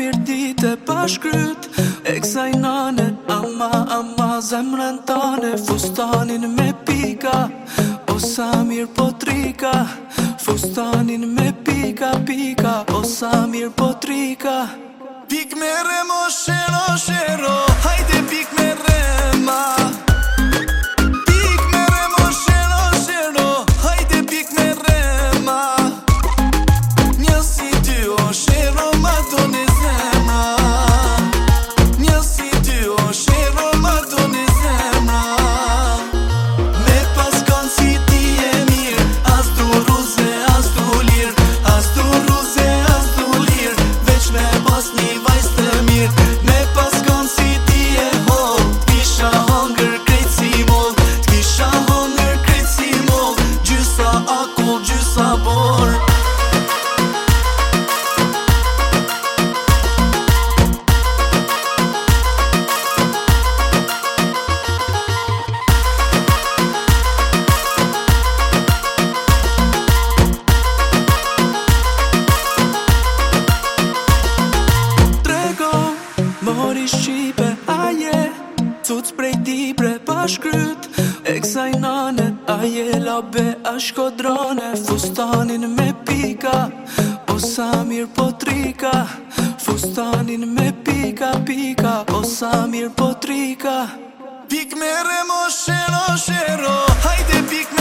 mirë ditë e pashkryt E kësaj nane, ama, ama, zemrën tane Fustanin me pika, o sa mirë potrika Fustanin me pika, pika, o sa mirë potrika Pik me remoshe aje Cuc prej ti pre pashkryt Eksaj kësaj nane Aje la be a shkodrone Fustanin me pika Po sa mir po trika Fustanin me pika pika Po sa mir po trika Pik me remo shelo shero Hajde pik me